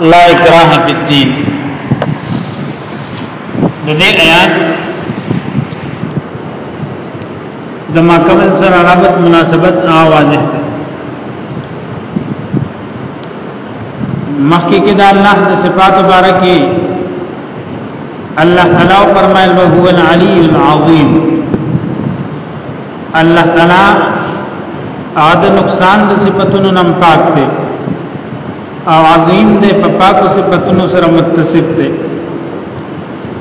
لا اکراه فی الدین نو دې آیات د ما قبل سره رابط مناسبت واضح ده مخکې کې دا الله د صفات مبارکي الله تعالی فرمایل هو العلی العظیم الله تعالی اده نقصان د صفاتونو نم پاک دی او عظیم دی په پاکو صفاتونو سره متصف دی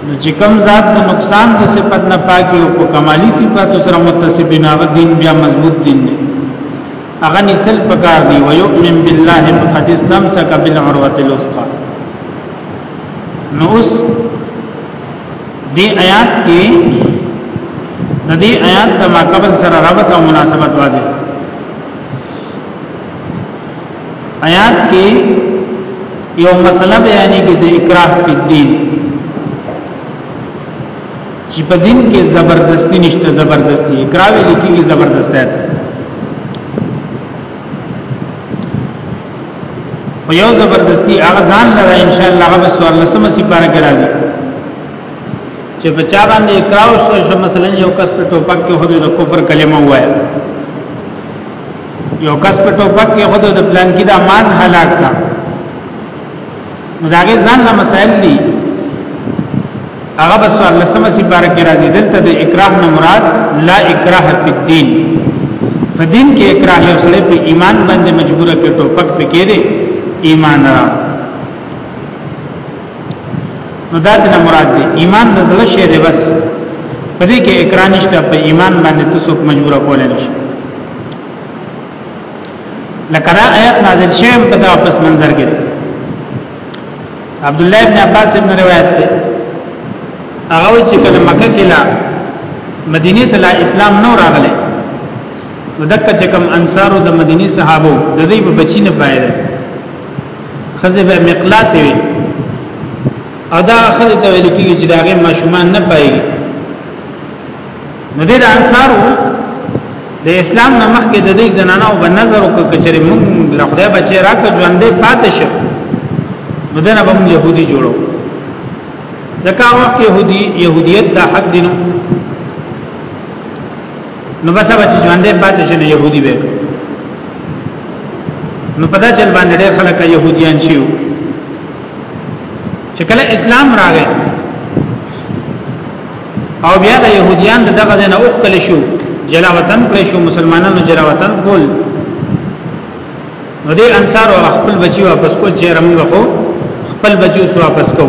نو چې کوم ذات د نقصان د صفات نه پاکي او په کمالي صفاتو سره متصف نه هغه دین بیا مضبوط دین دی هغه نسل پکار دی ويؤمن بالله فقد استمسك بالعروه الوثقى نو اوس دې آیات کې د دې آیات د ما قبل سره رابط او مناسبت واضح آیات کې یو مسله بیانې کې د اکراه فی الدین چې په دین کې زبردستی نشته زبردستی اکراه لیکي زبردستی او یو زبردستی هغه ځان لره ان شاء الله هغه سوال لسمه سی پارا ګرځي چې بچا باندې کراو شو مثلا یو کس په ټوپک کې خود د کفر کلمه وایا یو کس په ټوپک کې خود د پلان کې د امان هلاک کا نو دا غي ځان له مسائل دي هغه بس الله سم سي بار کې راځي دلته د اکراه نه مراد لا اکراه فی الدین فدین کې اکراه یو سره په ایمان باندې مجبور کې ټوپک پکې دي ایمان را نو دا د مراد دی ایمان د زړه شی دی بس په دې کې اکراه نشته په ایمان باندې تاسو مجبور کولای نشئ لکه دا آیت نازل شوی په دا پس منظر کې عبد الله ابن عباس ابن روایت ته هغه چې کله مکه کې لا مدینه ته لا اسلام نو راغله ودکه چې کوم انصارو د مدینی صحابه د دې په بچی نه پایله خزه به مقلات وي ادا خزه ته ویل کیږي چې داغه ماشومان نه پایږي نو د انصارو د اسلام نه مخکې د دې زنانو په نظر او کچري موږ له خدای بچی راکړ ژوندې پاتې شو نو دنه به موږ يهودي جوړو ځکه وخت يهودي يهوديت د حق دینو نو بس به چې ژوندې پاتې شي نو يهودي به نو پدا چل باندې ډېر خلک يهوديان شيو چې کله اسلام راغی او بیا د يهوديان دغه ځای نه اوخ کلی شو جلا وطن پر شو مسلمانانو جلا وطن کول نو دې انصار او خپل بچي واپس کو چې رمغه خو خپل بچي اوس واپس کو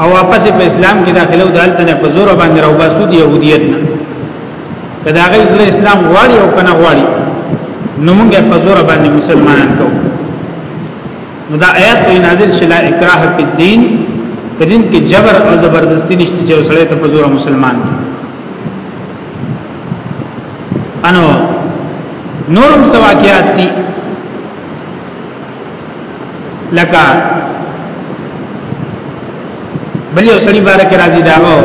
او واپس په اسلام کې داخله او دالته نه په زور باندې راو باسو دی يهوديت نه کدا غي زړه اسلام غواړي او کنه غواړي نو موږ په زور باندې مسلمانان کو نو دا آیات په نازل شلا اکراه فی الدین په دین کې جبر او زبردستی نشته چې وسړی ته په زور مسلمان دی انو نورم سواکیات دي لکه بل یو سړي بارک راضي داو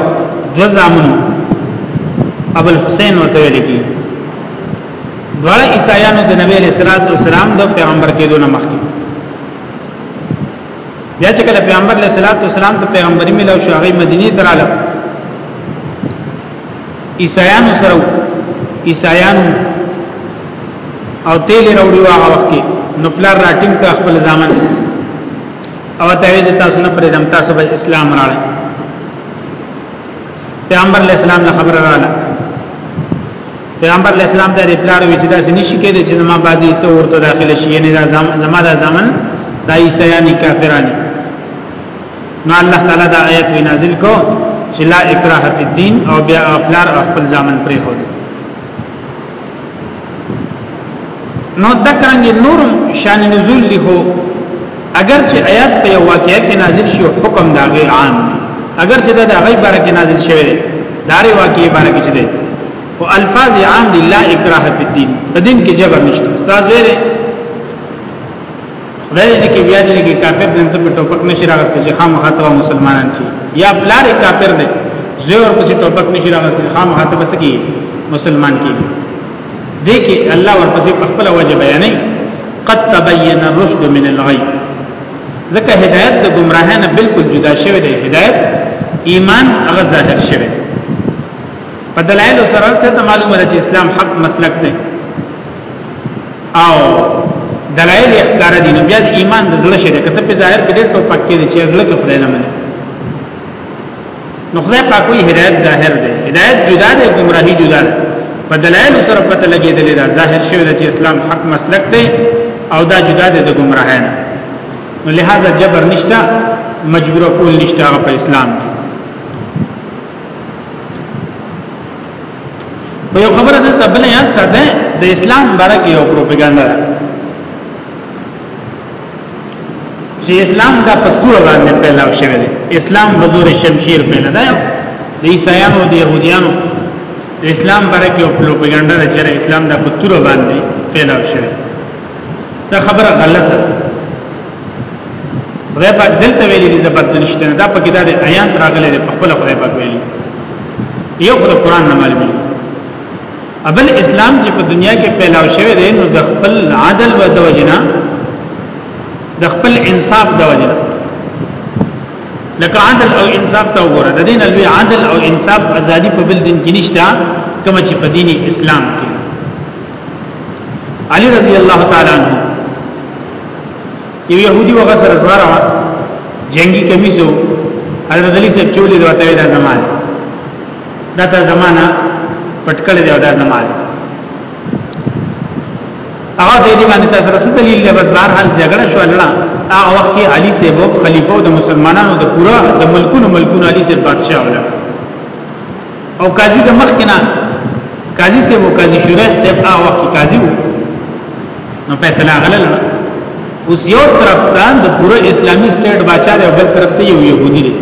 دو زامنو ابو الحسین وته ویل کی دواړه عیسایانو د نبی علیہ الصلوۃ والسلام د پیغمبر کېدو نه مخکې بیا چې کله پیغمبر علیہ الصلوۃ والسلام ته پیغمبري ملو شو هغه مدینه ته رااله عیسایانو سره عیسایانو او تیل وروړي هغه وخت کې نو پلار راټیم ته خپل ځامن او ته یې تاسو نه پرې دم تاسو به اسلام راړل پیغمبر علیہ السلام له خبر رااله پیغمبر علیہ السلام ته پلار وی چې دا څه نشي کېدای چې ما بازي سو ورته داخله شي یعنی دا زما دا زمن دا عیسایانی کافرانی نو الله تعالی دا آیت وی نازل کو چې لا اکراه فی الدین او بیا پلار خپل ځامن پرې خو نو دکرنګ نور شان نزول دی هو اگر چې آیات په یو واقعې کې نازل شي حکم دا غي عام اگر چې دا د غي باره کې نازل شوی دی داري واقعې باره کې دی او الفاظ عام دي لا اکراه فی الدین په دین کې جبر نشته استاد ویره خدای دې کې بیا دې کې کافر دې ته په ټوپک نشي راغستې چې خامخا ته مسلمانان شي یا بلار کافر دې زور پسې ټوپک نشي راغستې خامخا ته بس کې مسلمان کیږي دې کې الله ورپسې په خپل وجه بیانې قد تبين الرشد من الغي ځکه هدایت د گمراهۍ نه بالکل جدا شوی دی هدایت ایمان هغه ظاهر شوی په دلایل سره چې معلومه ده چې اسلام حق مسلک دی او دلایل اختیار دي نو بیا د ایمان د زړه شته کته په ظاهر کې ډېر ټوپک کې دي چې زړه کې خدای نه مني نو خدای پاک وی هدایت ظاهر دی هدایت جدا دی گمراهی جدا ده په دلایل سره پته لګیدل دا ظاهر شوی چې اسلام حق مسلک دی او دا جدا دی د گمراهی نه نو لہذا جبر نشتا مجبور کول نشتا په اسلام کې په یو خبره ده تبل یاد ساته د اسلام باره کې یو پروپاګاندا ده چې اسلام دا په تور باندې پیدا شوی دی اسلام په زور شمشیر پیدا دی د عیسایانو د يهودانو اسلام برکه او پروپاګاندا د چر اسلام دا په تور باندې پیدا شوی دا خبره غلطه خدای پاک دلته ویلي دي زبرد نشته دا په کې دا د آیات راغلي په خپل خدای پاک ویلي یو خدای قران نه معلومه اول اسلام چې په دنیا کې پیلاو شوی دی نو د خپل عدل و د وجنا د خپل انصاف د وجنا لکه عدل او انصاف ته وګوره د دین لوی عدل او انصاف ازادي په بل دین کې نشته کوم چې په دین اسلام کې علی رضی الله تعالی عنہ یو يهودي وغه سره زغره جنگي کمیسو حضرت علی صاحب چولې دوته دا زمانه دا ته زمانہ پټکل دی او دا زمانہ هغه د دې باندې تاسو رسول دلیل له بس بهر حال جګړه شو لړا هغه وخت کې علي سیبو خلیفہ د مسلمانانو د پورا د ملکونو ملکونو علي سیب بادشاہ ولا او قاضي د مخ کې نه قاضي سیبو قاضي شورح سیب هغه وخت کې قاضي وو نو فیصله غلل اوس یو طرف ته د پورا اسلامي سټیټ بادشاہ دی او بل طرف ته یو يهودي دی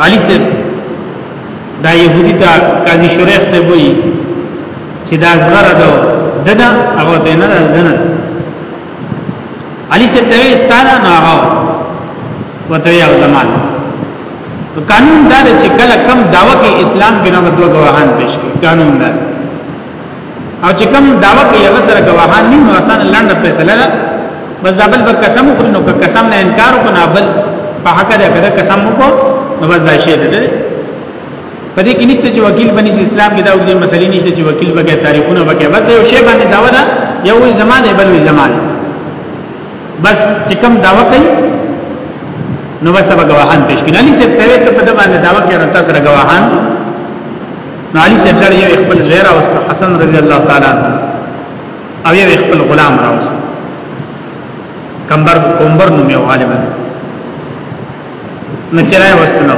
علي صاحب دا يهودي ته قاضي شریح صاحب وي چې دا زغره ده ددا هغه ته نه ده نه علي صاحب ته استاد نه هغه وته یو زمان قانون دا چې کله کم داوا کې اسلام کې نه دوه غواهان پېښ کړي قانون دا او چې کوم داوا کوي هغه سره گواهان نه نو اسانه لاندې فیصله ده بس دا بل به قسم وکړي نو که قسم نه انکار وکړي نه بل په حق ده کړه قسم وکړو نو بس دا شی ده په دې کې نشته چې وکیل بنی اسلام کې دا د مسلې نشته چې وکیل بګه تاریخونه بګه بس یو شی باندې داوا ده یو زمانه بل زمانه بس چې کوم داوا کوي نو بس به گواهان پیش کړي علي سپ ته ته په دمانه داوا کې رتا سره گواهان نو علي صاحب لړ یو خپل زوی راوست حسن رضی الله تعالی عنہ او یو خپل غلام راوست کمبر کومبر نو یو عالم نه چرای وستنو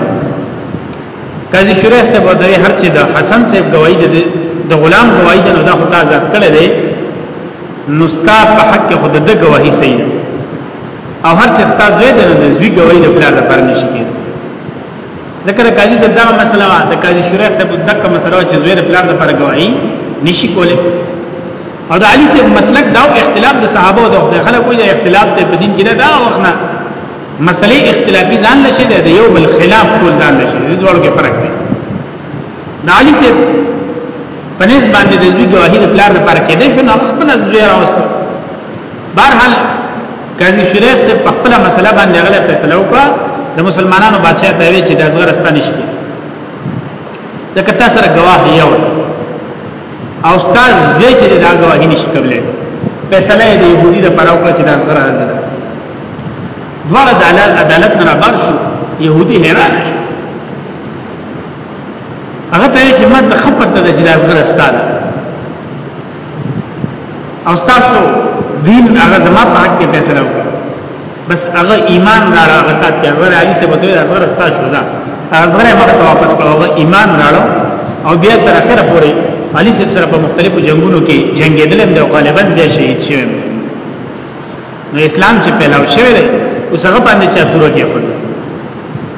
قاضي شریح صاحب ورته هر چې د حسن صاحب گواہی ده د غلام گواہی ده نو دا خو تاسو ځات کړی دی نو ستا په حق خود د گواہی صحیح ده او هر چې تاسو دوی د زوی گواہی د پلار لپاره نشي کېږي ذکر قاضي صاحب دا مسله وا د قاضي شورا صاحب دغه مسله چې زویر پلان د پر گواہی نشي کوله او د علي صاحب مسلک دا اختلاف د صحابه او د خلکو کوی اختلاف ته په دین کې دا وخت نه مسلې اختلافي ځان لشي د یو بل خلاف ټول ځان لشي د دوړو کې فرق دی د علي صاحب په نسبت باندې د زوی گواهی د پلار لپاره کې دی شو نو خپل زوی راوستو بهرحال قاضي شریف سے په خپل مسله باندې غلې فیصله وکړه د مسلمانانو بادشاہ ته وی چې د ازغر استانی شي د کتا سره گواه یو او استاد زوی چې دا گواهی نشي کولای فیصله د يهودي د پراو کړ چې د ازغر نه ده دواړه د عدالت نه راغار شو يهودي حیران شو هغه ته چې ماته خپت د جلاز غره استاد او تاسو دین هغه زما په حق کې فیصله وکړه بس هغه ایمان راړه هغه سات کې هغه علي سي بده هغه راستا شو دا هغه ما ته واپس کړو هغه ایمان راړه او بیا تر اخره پورې علي سي سره په مختلفو جنگونو کې جنگیدل هم د غالبا د شهید شوی نو اسلام چې پیلاو شوی دی اوس هغه باندې چا تور کې خو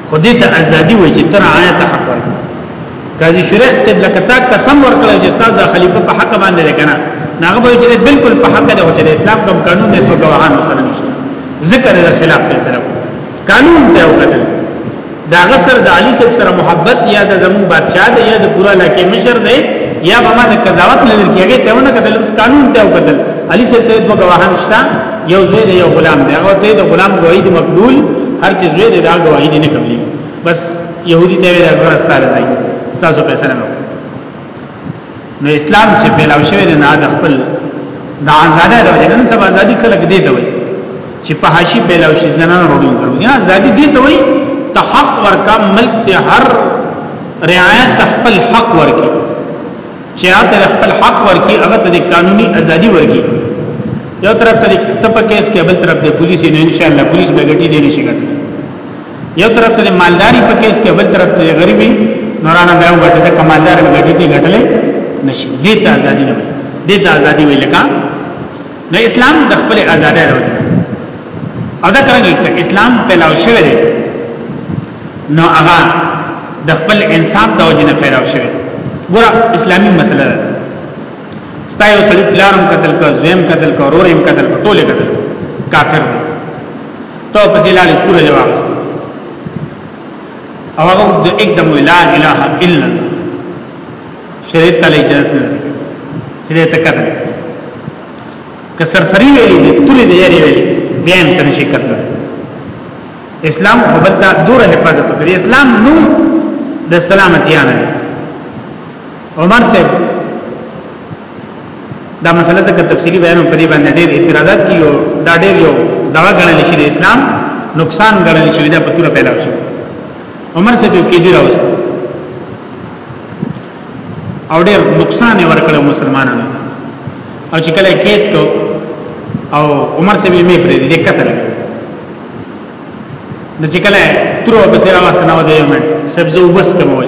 خو دې ته ازادي وایي چې تر آیت حق ورکړي قاضي شریح صاحب لکه تا قسم ورکړل چې استاد د خلیفہ په حق باندې لګنه ناغه به چې بالکل په حق دی او چې اسلام کوم قانون دی په ګواهانو سره نشته ذکر د خلاف فیصله قانون ته وکړل دا غسر د علي صاحب سره محبت یا د زمون بادشاہ دی یا د پورا علاقې مشر دی یا به ما د قضاوت نه لري هغه ته ونه کتل بس قانون ته وکړل علي صاحب ته دوه غواهان شته یو زوی دی یو غلام دی هغه ته د غلام گواهی دی مقبول هر چې زوی دی دا گواهی دی نه قبلي بس يهودي ته ویل ازغر استاره ځای تاسو پیسې نه نو اسلام چې پیلاو شوی دی نه د خپل د آزادۍ د وجه نن سبا آزادي خلک دی ته وایي چې په حاشي پیلاو شي زنان وروډون کړو یا آزادي دی ته وایي ته حق ورکا ملک ته هر رعایت خپل حق ورکی چې راته خپل حق ورکی هغه ته قانوني آزادي ورکی یو طرف ته ته په کیس کې بل طرف د پولیس نه ان شاء الله پولیس به ګټي دی نشي ګټي یو طرف ته مالداری په کیس کې بل طرف ته غریبي نورانه به وګټي د کمالدار وګټي دي غټلې نشي دې ته ازادي نه دې ته ازادي ویل کا نو اسلام د خپل ازادۍ راوړي او دا څنګه چې اسلام پیلاو شوی دی نو هغه د خپل انسان د وجې نه پیلاو شوی ګور اسلامي مسله ده ستا یو سړی پلارم قتل کا زویم قتل کا رورم قتل کا ټوله قتل کافر دی تو پسې لاړې پوره جواب است او هغه د اقدم لا اله الا الله شریعت تعالی جنت نه شریعت قتل که سرسری ویلې دې پوره دې یاري ویلې بیا هم تنشي قتل اسلام خو بل دا دوره حفاظت کوي اسلام نو د سلامتی نه عمر صاحب دا مسله څنګه تفصیلی بیان په دې باندې ډېر اعتراضات کیو دا ډېر یو دا غنل شي د اسلام نقصان غنل شي دا په توره پیدا شو عمر صاحب کې دی راوست او ډېر نقصان یې ورکړ مسلمانانو او چې کله کېد کو او عمر صاحب یې مې پرې دې قتل نو چې کله تر وبسره واسنه و دې یمن سبزو وبس کوي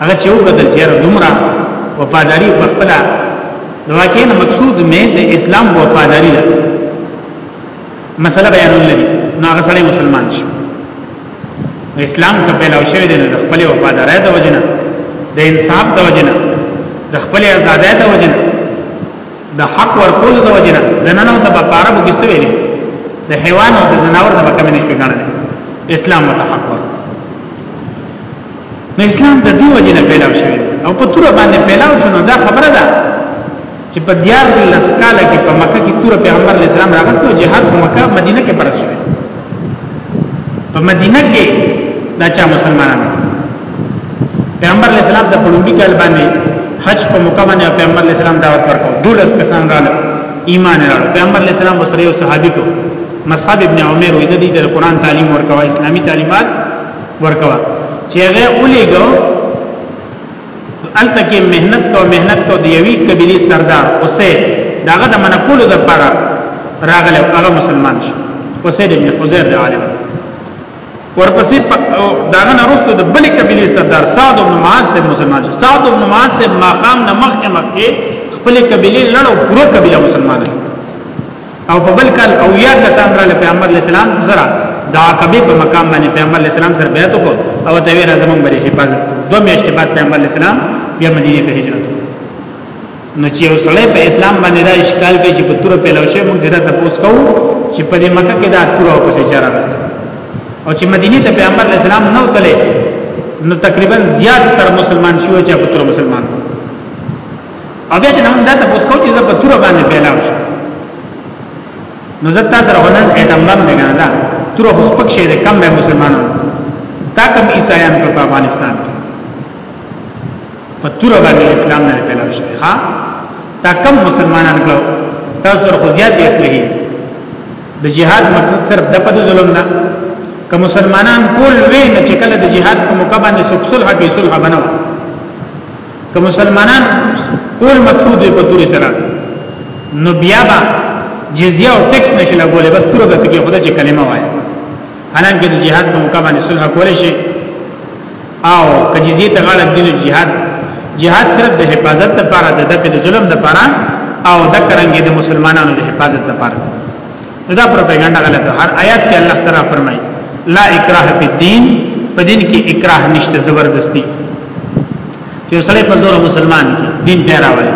هغه چې وګدل چې دومره وفاداری په خپل د واقعي مقصود مې د اسلام وفاداری ده مسله بیانول دي نو هغه سره مسلمان شي اسلام ته پیلاو شوی دی د خپل وفادارۍ د وجنه د انصاف د وجنه د خپل آزادۍ د وجنه د حق ورکول د وجنه زنانو ته په عربو کې څه ویلي د حیوان او د زناور د کمی نشي ګڼل اسلام ته حق ورکول نو اسلام د دې وجنه پیدا شوی او په تور باندې پیدا شونه دا خبره ده چې په دیار لسکال کې په مکه کې تور پیغمبر اسلام راغستو جهاد په مکه مدینه کې پرسته په مدینه کې دا چا مسلمانانو پیغمبر علیہ السلام د پړومبي کال باندې حج په موقع باندې پیغمبر علیہ السلام دعوت ورکړ دولس کسان رااله ایمان راړ پیغمبر علیہ السلام وسره یو صحابي کو مصعب ابن عمر وې زدي د قران تعلیم ورکوا اسلامي تعلیمات ورکوا چې هغه ولېګو الته کې مهنت کو مهنت کو د یوی قبيله سردار اوسه داغه د منقول د پاره راغله هغه مسلمان شو اوسه د حضور د عالم ورپسې داغه نرستو د بلې قبيله سردار سعد بن معاذ سے مسلمان شو سعد بن معاذ سے مقام نه مخکې مخکې خپل قبيله لړو پوره قبيله مسلمانه او په بل کال او یا کسان را پیغمبر اسلام سره دا کبي په مقام باندې پیغمبر اسلام سره بیعت وکړ او ته ویرا زمون بری حفاظت دو میاشتې بعد پیغمبر اسلام بیا مدینه ته هجرت نو چې یو سړی په اسلام باندې دا اشکال کوي چې په تور په لوشه موږ دې دا تاسو کوو چې په دې مکه کې دا تور او په چاره راځي او چې مدینه ته پیغمبر اسلام نه وتله نو تقریبا زیات تر مسلمان شو چې په تور مسلمان او بیا چې موږ دا تاسو کوو چې په تور باندې پیلاو شو نو زه تاسو سره هنن اټم باندې غواړم تور هوسپک شه کم به مسلمانانو تا کم عیسایان په افغانستان کې په تور باندې اسلام نه پیدا شي ها تا کم مسلمانان کړو تاسو خو زیات اسلامي د جهاد مقصد صرف د پد ظلم نه که مسلمانان کول وی نه چې کله د جهاد په موقع باندې سوک صلح کې صلح بنو که مسلمانان کول مقصود په تور سره نو بیا به جزیه او ټیکس نشي لګولې بس تور به کې خدای چې کلمه وایي حالانکه د جهاد په موقع باندې صلح کول شي او کجزیه ته غاړه دین جهاد جهاد صرف د حفاظت لپاره د دک د ظلم لپاره او د کرنګي د مسلمانانو د حفاظت لپاره دا پروپاګاندا غلطه هر آیات کې الله تعالی فرمایي لا اکراه فی الدین په دین کې اکراه نشته زبردستی چې سړی په زور مسلمان کې دین ته راوړي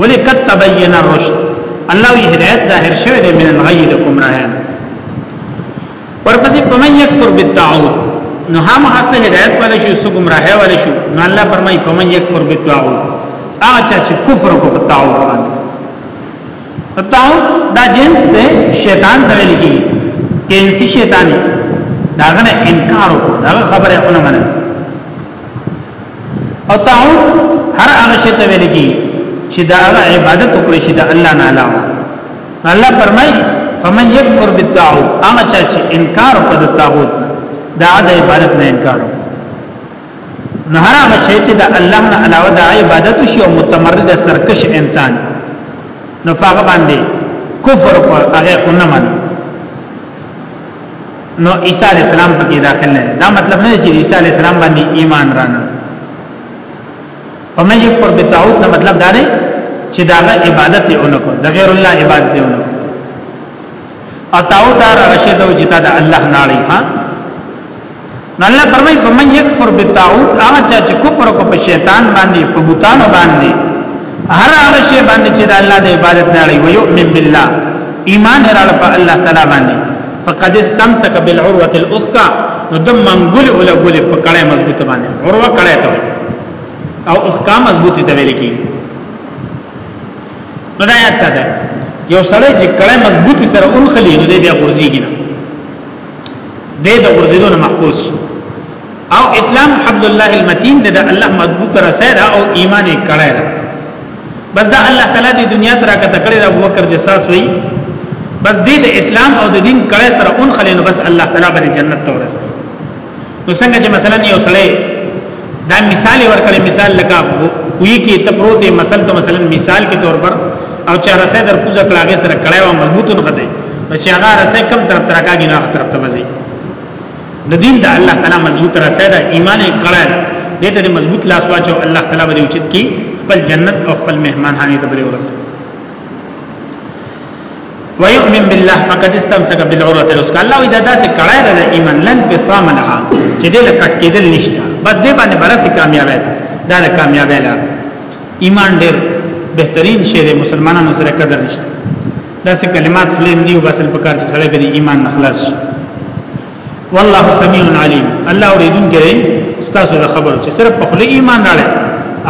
ولی قد تبین الرشد الله یې هدایت ظاهر شوه د من غی د کوم راهنه ورپسې پمن یکفر بالطاعون نو هم حسه هدایت ولا شو سو گمراه ولا شو نو الله فرمای پمن یکفر بالطاعون هغه چې کفر کو په طاعون باندې طاعون دا جنس ته شیطان ته ویل کی جنسی شیطان داغه نه انکار وکړ دا خبره اونه منه او طاعون هر هغه شی ته ویل کی چې دا عبادت وکړي چې دا الله نه علاوه الله فرمایي فمن یکفر بالطاغوت هغه چا چې انکار وکړ د طاغوت دا د عبادت نه انکار وکړ نو هر هغه شی چې د الله نه علاوه د عبادت شي او متمرد سرکش انسان نو هغه باندې کفر او هغه نه مني نو عیسی علی السلام پکې داخل نه دا مطلب نه چې عیسی علی السلام باندې ایمان رانه فمن یکفر بالطاغوت نه مطلب دا دی چې دا عبادت دی اونکو د غیر الله عبادت دی اونکو او تاو تار رشی دو جتا دا الله نالی ها نو الله فرمای فمن یکفر بالطاغوت هغه چا چې کفر کو په شیطان باندې په بوتان باندې هر هغه شی باندې چې د الله د عبادت نه لري ويؤمن بالله ایمان هراله په الله تعالی باندې فقد استمسك بالعروه الوثقى نو د منګول ولا ګول په کړه مضبوطه باندې عروه کړه ته او وثقا مضبوطه ته ویل کی نو دا یاد ساته یو سړی چې کړه مضبوطی سره اونخلی نو دې بیا ورځيږي نه دې د ورځېدو نه محفوظ شي او اسلام حبل الله المتین د الله مضبوط رسید او ایمان یې کړی دی بس دا الله تعالی د دنیا تر کته کړی د ابوبکر جساس وی بس دې د اسلام او د دین کړه سره اون خلینو بس الله تعالی باندې جنت ته ورسې نو څنګه چې مثلا یو سړی دا مثال ورکړي مثال لکه وی کې ته پروت مثال ته مثلا مثال کې تور پر او چې رسې در پوزا کړه سره کړه او مضبوط نه غته نو چې هغه رسې کم تر ترکاږي نه تر تبځي د دین د الله تعالی مضبوط راسه ده ایمان یې کړه دې ته مضبوط لاس واچو الله تعالی به اوچت کی خپل جنت او خپل مهمان هاني ته بری ورسه ويؤمن بالله فقد استمسك بالعروه الوثقى الله اذا داس کړه د ایمان لن بصام لها چې دې لکټ کېدل نشته بس دې باندې برسه کامیاب ده دا د کامیابی لار ایمان ډېر بهترین شی دی مسلمانانو سره قدر نشته داسې کلمات خلې نیو بسل په کار چې سړی به ایمان نخلاص شي والله سميع عليم الله اوریدون کې تاسو د خبرو چې صرف په خله ایمان راړي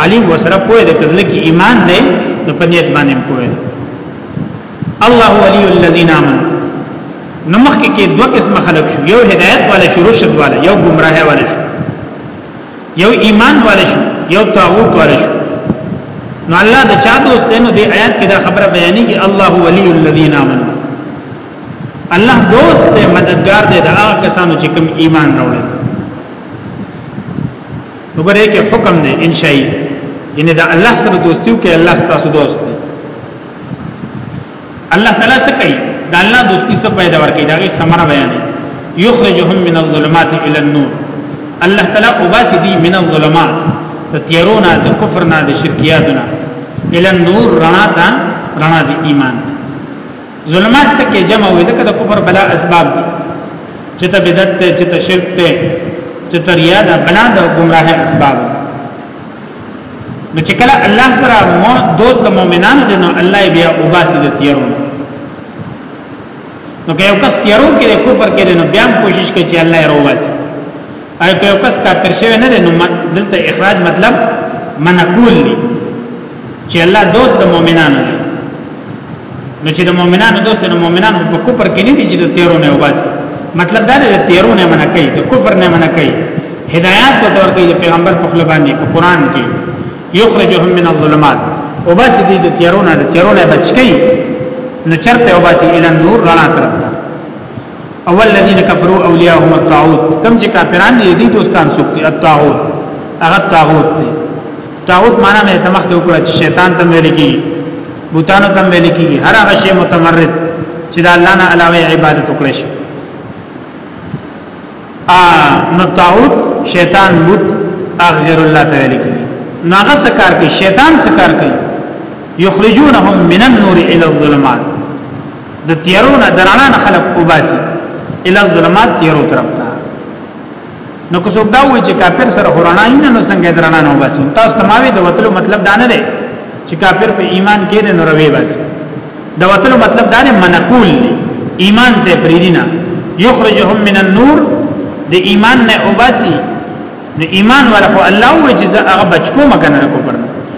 علیم وسره پوهه د کزل کې ایمان نه نو په نیت باندې پوهه الله ولي الذين امنوا نو مخکې کې دوه قسم خلق شو یو هدایت والا شو رشد والا یو گمراه والا شو یو ایمان والے شو یو طاغوت والے شو نو الله د چا دوست دی نو د آیات کې دا خبره بیانېږي الله ولی الذین آمنوا الله دوست دی مددگار دی دا هغه کسانو چې کوم ایمان راوړي نو ګره کې حکم دی انشائی یعنی دا الله سره دوستیو کې الله ستاسو دوست الله تعالی څه کوي دا الله دوستي څه پیدا ورکړي دا غي سمر بیان یخرجهم من الظلمات الى النور الله تعالی وباسي دي من الظلمات تیرونا د کفرنا د شرکیاتنا الى النور رڼا ته رڼا د ایمان ظلمات ته کې جمع وي ځکه د کفر بلا اسباب دي چې ته بدعت ته چې ته شرک ته چې ته ریا ده بلا د گمراهه اسباب دي نو چې کله الله سره مو دوست د مؤمنانو دی نو الله بیا وباسي د تیارو نو که یو کس تیارو کې کفر کې نو بیا کوشش کوي چې الله یې وباسي او که یو کس کافر شوی نه دی نو دلته اخراج مطلب منقول دی چې الله دوست د مؤمنانو دی نو چې د مؤمنانو دوست نو مؤمنانو په کفر کې نه دي چې د تیرو نه وباسي مطلب دا دی تیرو نه منع کوي د کفر نه منع کوي هدایت په تور کې د پیغمبر په خپل باندې په قران کې یخرجهم من الظلمات وباسي دي د تیرو نه د تیرو نه بچ کوي نو چرته وباسي ال نور رڼا طرف ته اول الذين كفروا اولياءهم الطاغوت کم چې کافران دي دي دوستان سوکتي الطاغوت هغه طاغوت دي طاغوت معنی مې تمخ د وکړه چې شیطان ته ویل کیږي بوتانو تم ویل کیږي هر هغه شی متمرد چې د الله نه علاوه عبادت وکړي شي ا نو طاوت شیطان بوت اغیر الله تعالی کی ناغه سکار کی شیطان سکار کی یخرجونهم من النور الى الظلمات د تیرونه درانه خلق وباسي الى الظلمات تیرو طرف نو که څوک دا وایي چې کافر سره قرآن نه نو څنګه درنا نه وباسي تاسو تمامه د وتلو مطلب دا نه دی چې کافر په ایمان کې نه روي بس د وتلو مطلب دا نه منقول دی ایمان ته پریدینا یخرجهم من النور د ایمان نه وباسي نو ایمان ورکو الله وایي چې هغه بچکو مکنه کو پر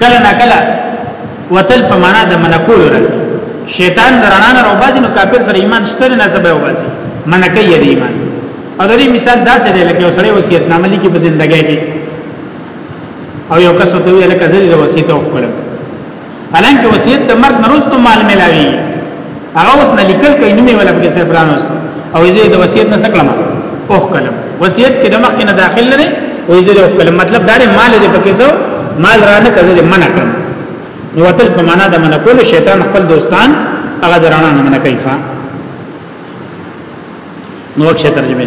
کله نه کله وتل په معنا د منکول راځي شیطان درانه نه روباسي نو کافر سره ایمان شته نه زبې وباسي منکه یې دی ایمان او د دې مثال دا څه دی لکه سره وصیت نامه لیکي په ژوندګي کې او یو کس ته ویل کزري د وصیت او خپل حالانکه وصیت د مرګ نرسته مال ملاوي هغه اوس نه لیکل کوي نومي ولا په سر پرانوستو او زه د وصیت نه سکلم اوخ کلم وصیت کې د مخ نه داخل لري او زه اوخ کلم مطلب دا دی مال دې پکې زو مال را نه کزه منع کړم نو وتل په معنا د منع کول شیطان خپل دوستان هغه درانه نه منع کوي نو څه ترجمه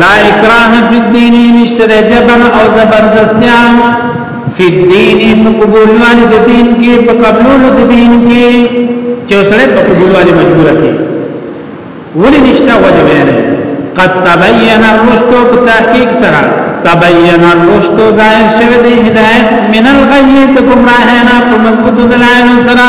لا اکراه فی الدین نشتر جبر او زبردستیا فی الدین فقبول والی د دین کې په قبول د دین کې چې سره په قبول والی مجبور کی ولی نشتا وجه بیان قد تبین الرشد په تحقیق سره تبین الرشد ظاهر شوه د هدایت من الغی ته گمراهانه په مضبوط دلایل سره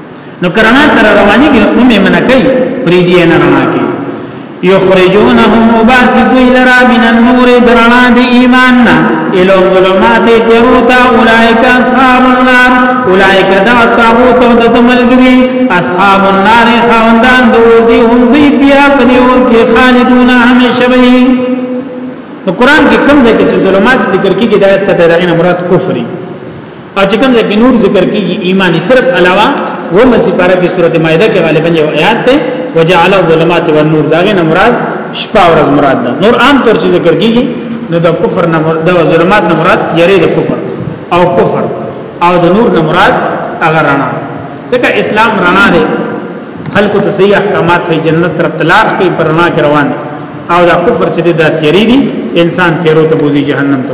نو کرنا تر رواني کې اومه منه کوي پرې دی نه رڼا کې یخرجونهم وباسطوی لرا من النور درنا دی ایمان نا الو ظلمات تروتا اولائک اصحاب النار اولائک دا تاغوت و دتملگری اصحاب النار خواندان دور دی هم دی پیا پنی اور کی خالدون ہمیشہ بئی نو قرآن کې کم دی چې ظلمات ذکر کیږي د آیت سره د مراد کفر دی او چې کوم ځکه نور ذکر کیږي ایمان صرف علاوه و مسی پارا کې سورته مائده کې غالبا یو آیات ته وجعل الظلمات والنور داغه نه مراد شپه او ورځ مراد ده نور عام طور چې ذکر کیږي نو د کفر نه مراد د ظلمات نه مراد یری د کفر او کفر او د نور نه مراد هغه رڼا ځکه اسلام رڼا دی خلق ته صحیح احکامات په جنت تر تلاش کې پر رڼا کې روان او دا کفر چې د تیری دی انسان تیرو ته بوزي جهنم ته